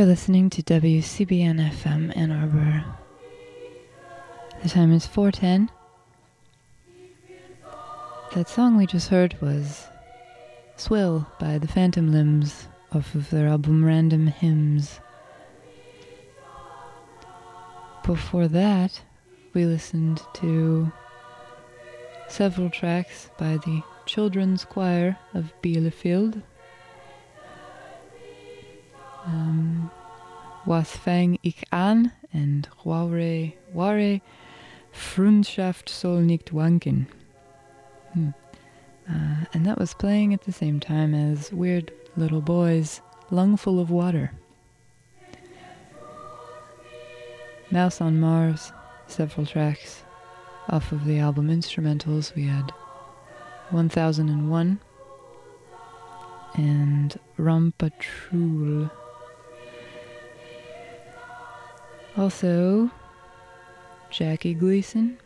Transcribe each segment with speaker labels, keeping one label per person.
Speaker 1: You're listening to WCBN FM Ann Arbor. The time is 410. That song we just heard was Swill by the Phantom Limbs off of their album Random Hymns. Before that, we listened to several tracks by the Children's Choir of Bielefeld um, Was fang ich an and Wahre Wahre Freundschaft soll nicht wanken. Hmm. Uh, and that was playing at the same time as Weird Little Boys' Lungful of Water. Mouse on Mars, several tracks off of the album Instrumentals. We had 1001 and Rampatrul. Also, Jackie Gleason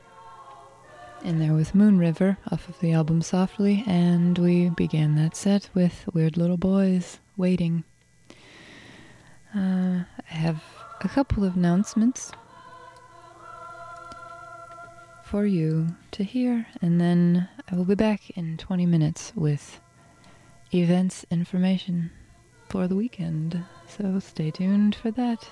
Speaker 1: in there with Moon River off of the album Softly, and we began that set with Weird Little Boys Waiting. Uh, I have a couple of announcements for you to hear, and then I will be back in 20 minutes with events information for the weekend. So stay tuned for that.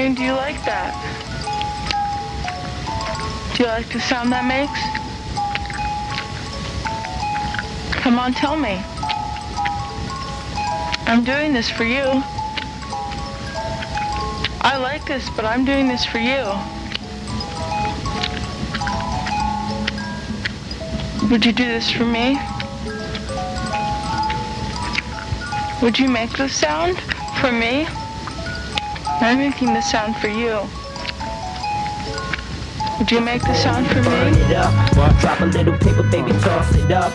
Speaker 2: Do you like that? Do you like the sound that makes? Come on, tell me. I'm doing this for you. I like this, but I'm doing this for you. Would you do this for me? Would you make this sound for me? I'm making the sound for you. Would you make the sound for
Speaker 3: Burn
Speaker 2: me?
Speaker 3: it up. Drop a little paper, baby, toss it up.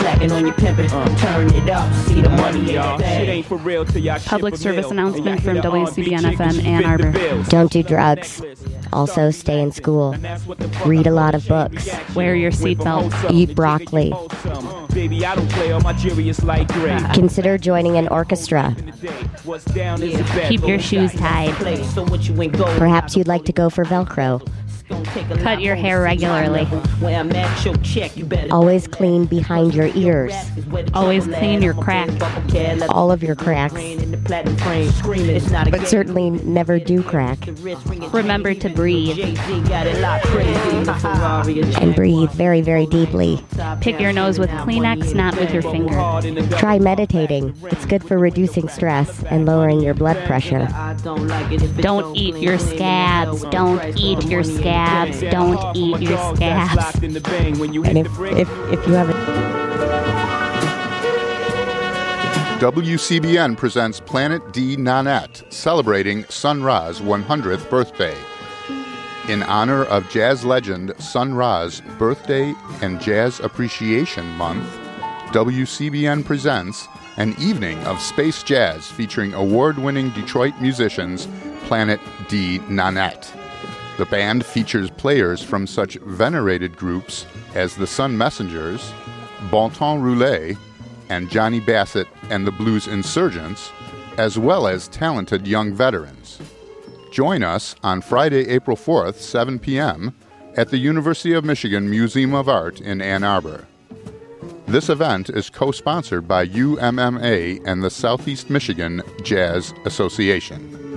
Speaker 3: Slacking on your pimpin', turn it up. See the money
Speaker 4: Y'all, shit ain't for real till y'all
Speaker 5: Public
Speaker 4: ship
Speaker 5: service
Speaker 4: bill.
Speaker 5: announcement from
Speaker 4: hit
Speaker 5: WCBN
Speaker 4: R&B chick and
Speaker 5: FM Ann Arbor.
Speaker 6: Don't do drugs. Also, stay in school. Read a lot of books.
Speaker 5: Wear your seatbelt.
Speaker 6: Eat broccoli.
Speaker 4: Baby, I don't play. All my jury is like gray.
Speaker 6: Consider joining an orchestra.
Speaker 4: What's down is a bet.
Speaker 5: Keep your shoes tied.
Speaker 3: Play, so what you ain't go.
Speaker 6: Perhaps you'd like to go for Velcro.
Speaker 3: Gonna take a
Speaker 5: Cut your hair regularly.
Speaker 3: my level. Where I'm at, your check, you.
Speaker 6: Always clean behind your ears.
Speaker 5: Always clean your crack.
Speaker 6: All of your cracks. But certainly never do crack.
Speaker 5: Remember to breathe.
Speaker 6: And breathe very, very deeply.
Speaker 5: Pick your nose with Kleenex, not with your finger.
Speaker 6: Try meditating. It's good for reducing stress and lowering your blood pressure.
Speaker 5: Don't eat your scabs. Don't eat your scabs. Don't eat your scabs.
Speaker 6: And if, if, if you haven't.
Speaker 7: WCBN presents Planet D Nonet, celebrating Sun Ra's 100th birthday. In honor of jazz legend Sun Ra's birthday and Jazz Appreciation Month, WCBN presents an evening of space jazz featuring award winning Detroit musicians Planet D Nonet. The band features players from such venerated groups as the Sun Messengers, Bon Temps Roulé, and Johnny Bassett and the Blues Insurgents, as well as talented young veterans. Join us on Friday, April 4th, 7 p.m., at the University of Michigan Museum of Art in Ann Arbor. This event is co sponsored by UMMA and the Southeast Michigan Jazz Association.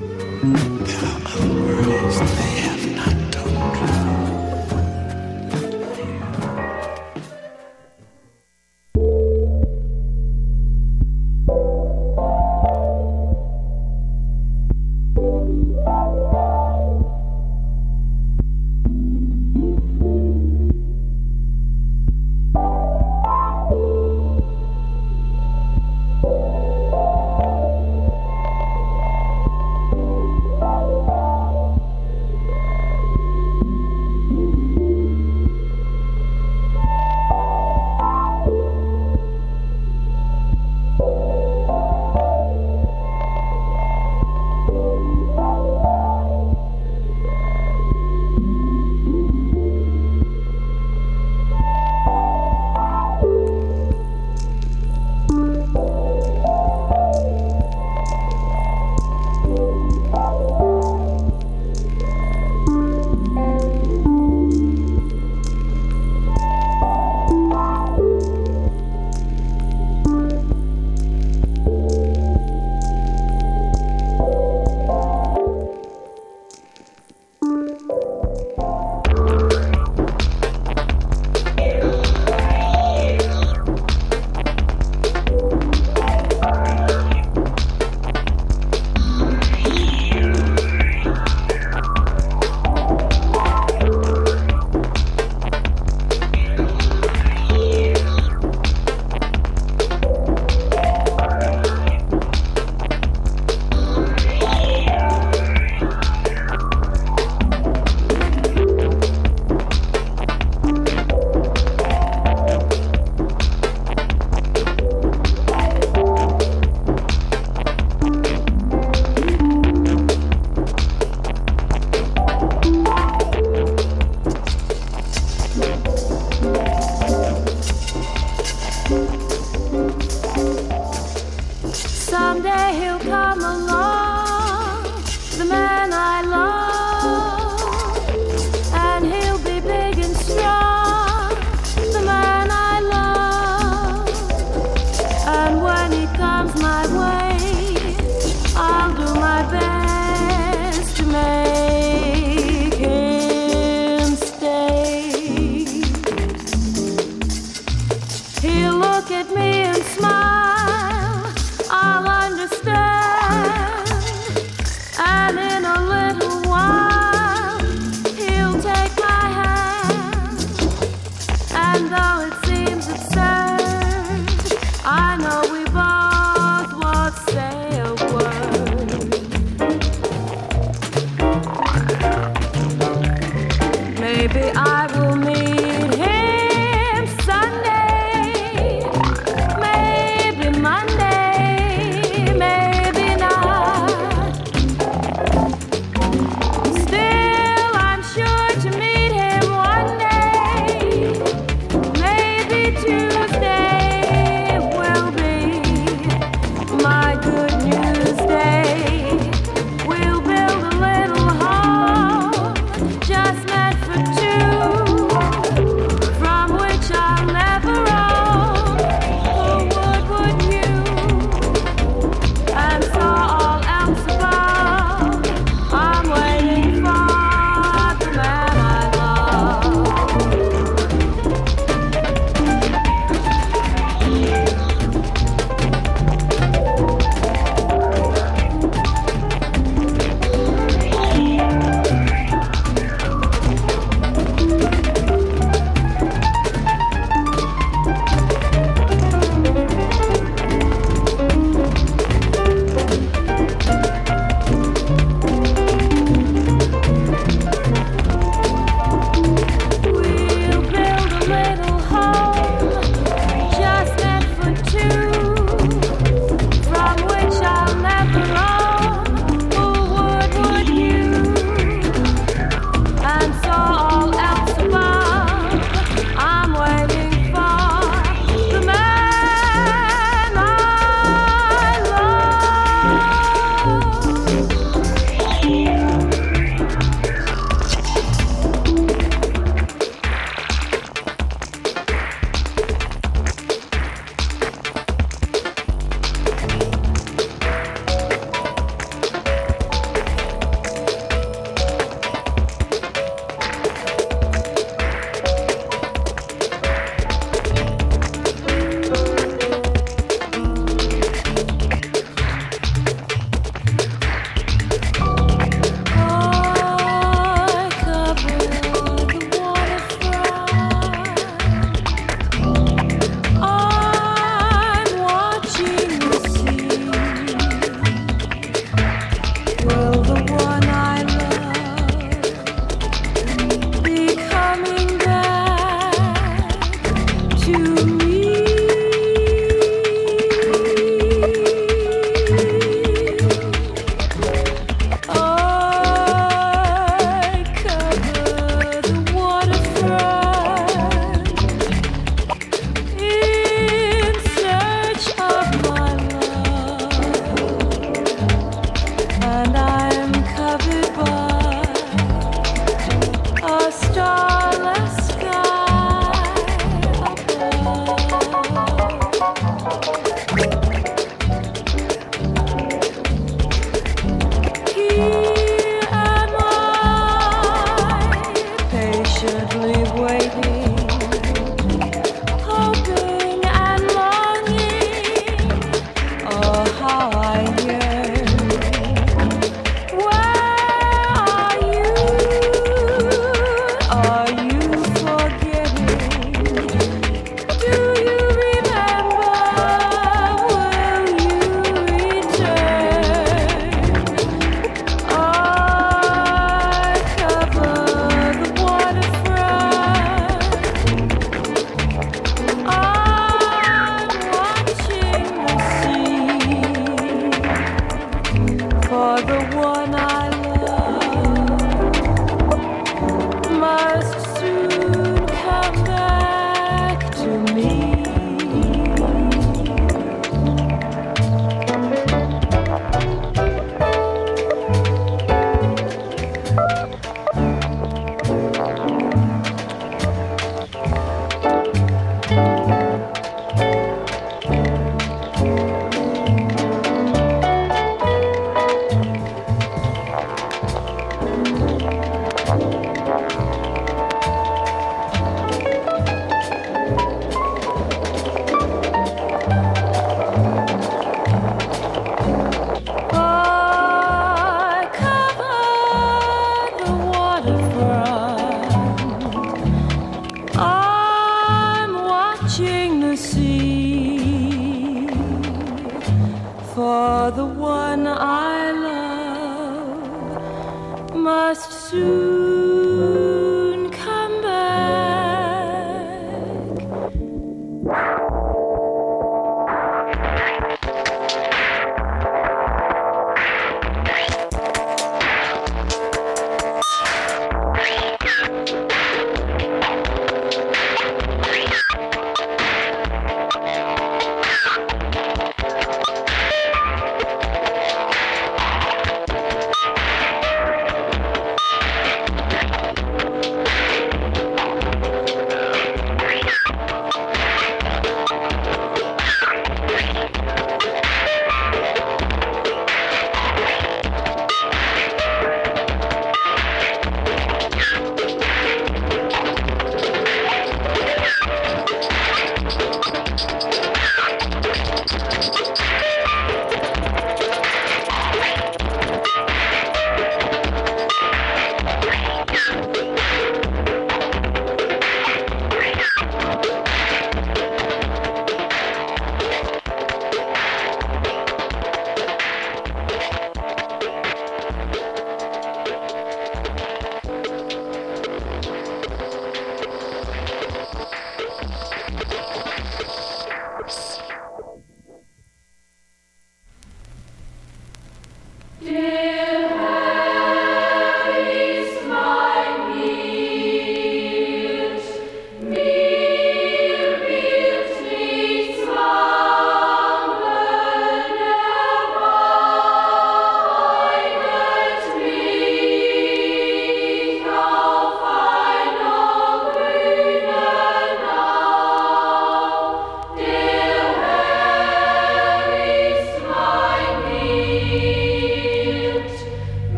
Speaker 8: Must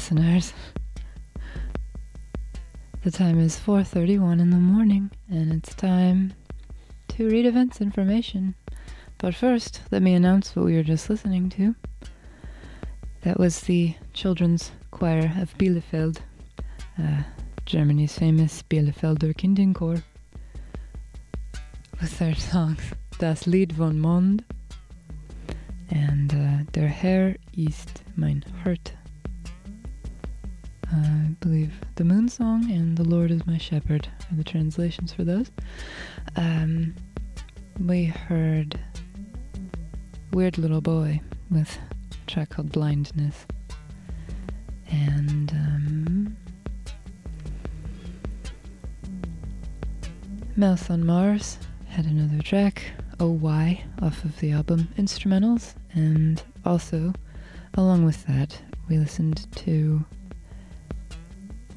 Speaker 1: listeners. The time is 4:31 in the morning and it's time to read events information. But first, let me announce what we were just listening to. That was the Children's Choir of Bielefeld, uh, Germany's famous Bielefelder Kinderchor, with their songs Das Lied von Mond and uh, Der Herr ist mein Hirt. I believe the Moon Song and The Lord is My Shepherd are the translations for those. Um, we heard Weird Little Boy with a track called Blindness. And um, Mouse on Mars had another track, Oh Why, off of the album Instrumentals. And also, along with that, we listened to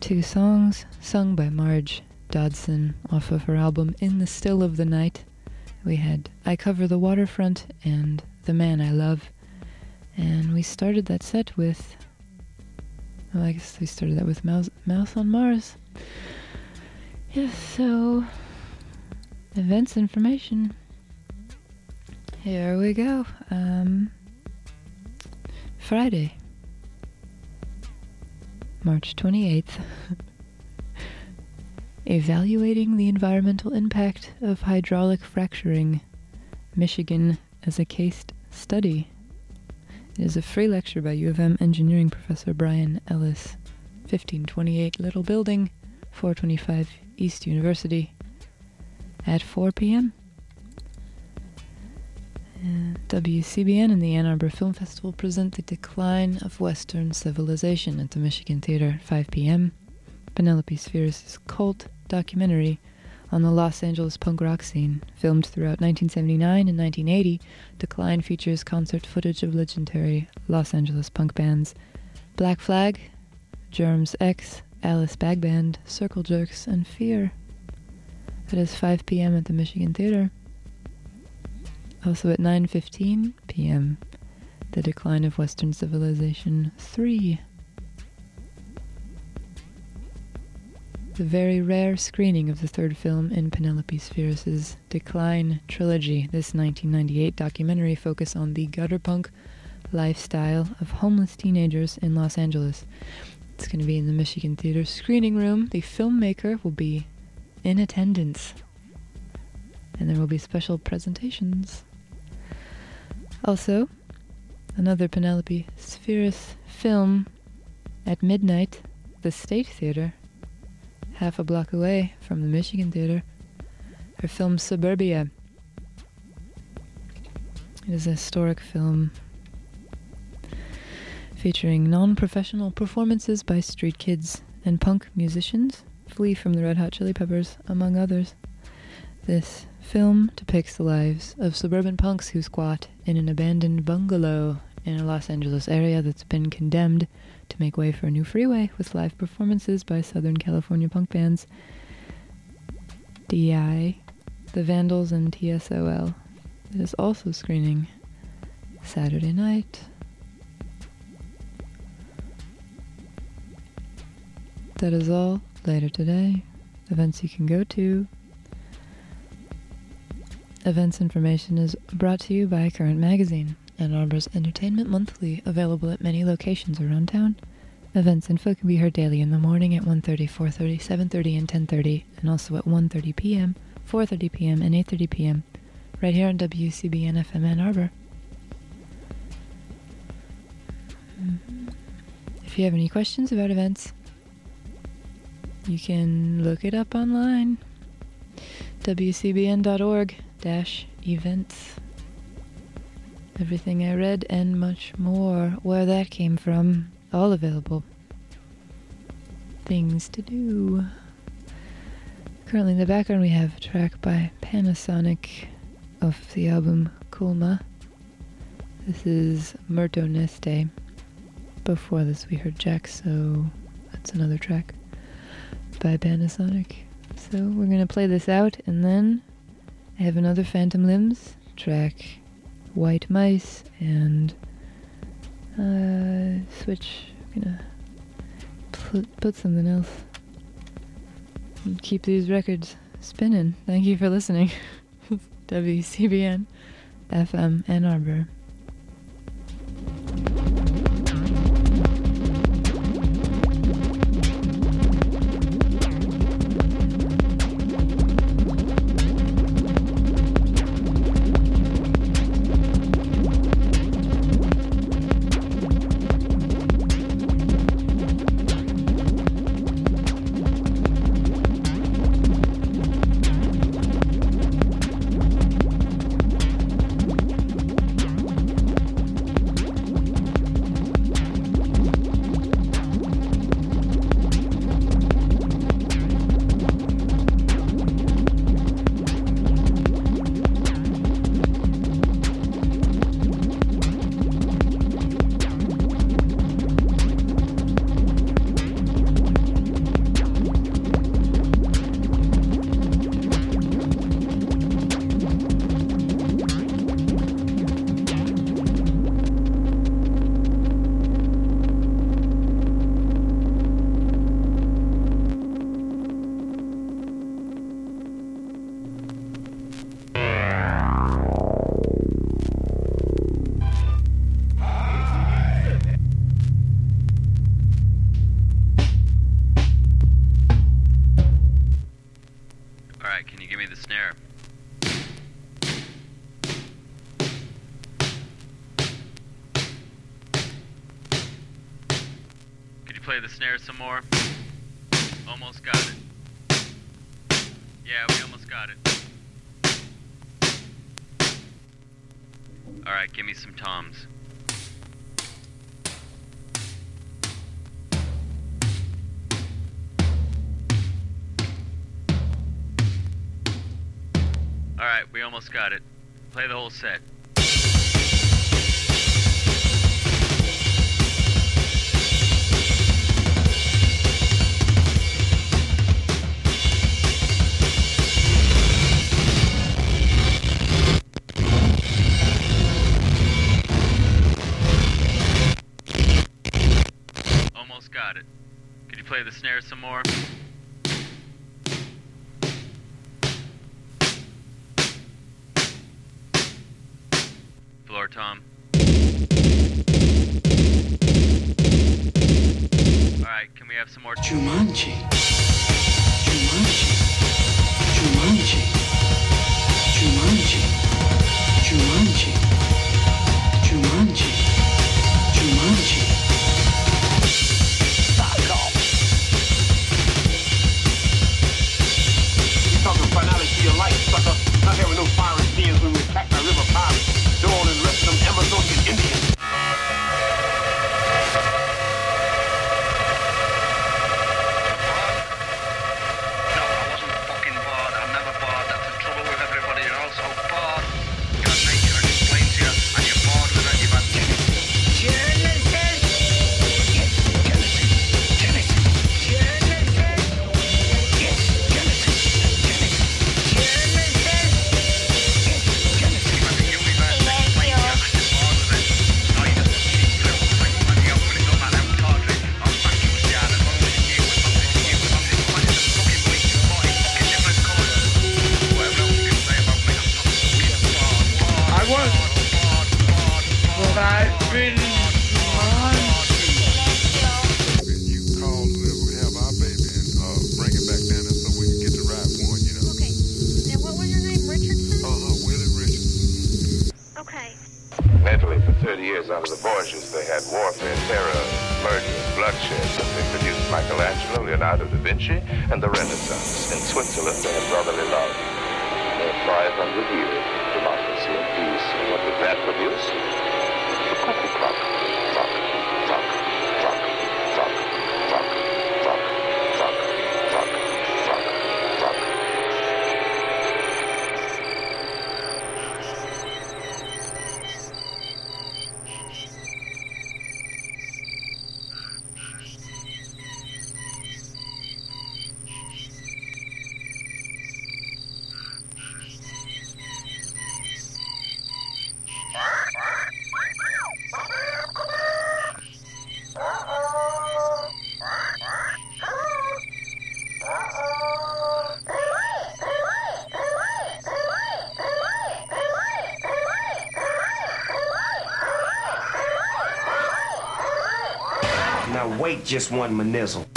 Speaker 1: two songs sung by Marge Dodson off of her album In the Still of the Night. We had I Cover the Waterfront and The Man I Love. And we started that set with. Well, I guess we started that with Mouse, Mouse on Mars. Yes, so. Events information. Here we go. Um, Friday, March 28th. Evaluating the environmental impact of hydraulic fracturing, Michigan as a case study. It is a free lecture by U of M engineering professor Brian Ellis, 1528 Little Building, 425 East University, at 4 p.m. WCBN and the Ann Arbor Film Festival present The Decline of Western Civilization at the Michigan Theater, at 5 p.m. Penelope Spheeris' cult documentary on the Los Angeles punk rock scene, filmed throughout 1979 and 1980. Decline features concert footage of legendary Los Angeles punk bands Black Flag, Germs X, Alice Bag Band, Circle Jerks, and Fear. That is 5 p.m. at the Michigan Theater. Also at 9:15 p.m., The Decline of Western Civilization 3. The very rare screening of the third film in Penelope Spheeris' Decline trilogy. This 1998 documentary focus on the gutter punk lifestyle of homeless teenagers in Los Angeles. It's going to be in the Michigan Theater screening room. The filmmaker will be in attendance. And there will be special presentations. Also, another Penelope Spheeris film at midnight, the State Theater, half a block away from the Michigan Theater. Her film Suburbia. It is a historic film featuring non professional performances by street kids and punk musicians, Flea from the Red Hot Chili Peppers, among others. This film depicts the lives of suburban punks who squat in an abandoned bungalow in a Los Angeles area that's been condemned to make way for a new freeway with live performances by Southern California punk bands DI, The Vandals, and TSOL. It is also screening Saturday night. That is all later today. Events you can go to. Events information is brought to you by Current Magazine, Ann Arbor's Entertainment Monthly, available at many locations around town. Events info can be heard daily in the morning at 1.30, 4.30, 7.30, and 10.30, and also at 1.30 p.m., 4.30 p.m., and 8.30 p.m., right here on WCBN FM Ann Arbor. Mhm. If you have any questions about events, you can look it up online. WCBN.org dash events. Everything I read and much more. Where that came from, all available. Things to do. Currently in the background we have a track by Panasonic of the album Kulma. This is Murto Neste. Before this we heard Jack, so that's another track by Panasonic. So we're gonna play this out and then have another Phantom Limbs, track White Mice, and uh, switch. I'm gonna put something else. And keep these records spinning. Thank you for listening. WCBN FM Ann Arbor.
Speaker 9: got it. Play the whole set. Tom. Alright, can we have some more?
Speaker 10: Jumanji. Jumanji. Jumanji. Jumanji. Jumanji.
Speaker 11: wait just one manizzle.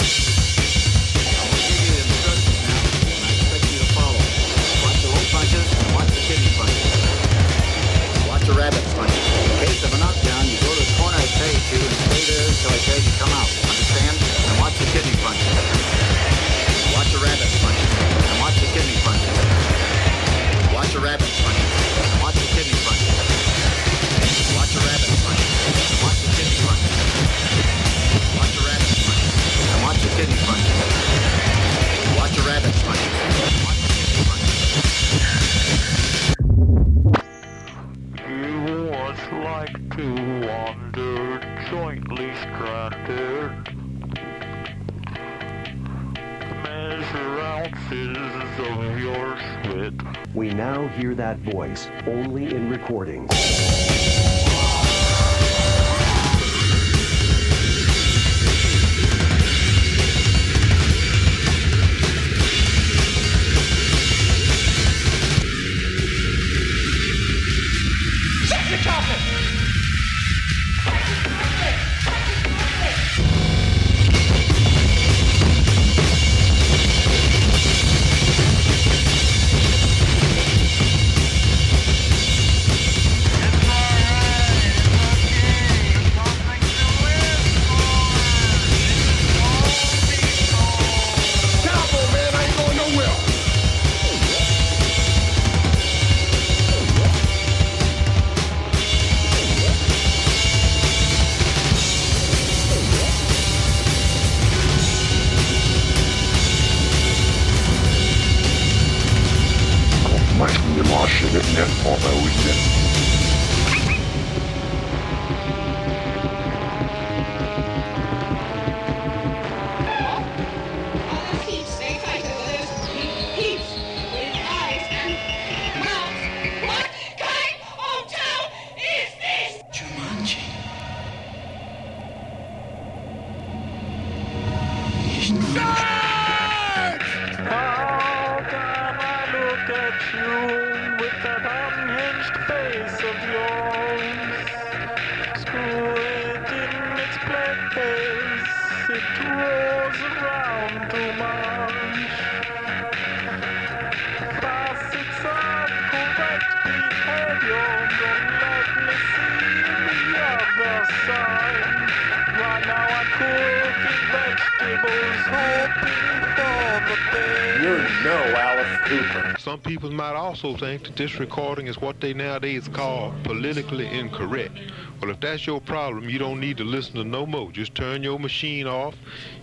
Speaker 12: also think this recording is what they nowadays call politically incorrect. Well, if that's your problem, you don't need to listen to no more. Just turn your machine off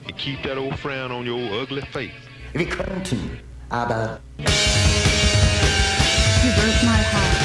Speaker 12: and keep that old frown on your ugly face.
Speaker 13: if We to me, aber.
Speaker 5: You broke my heart.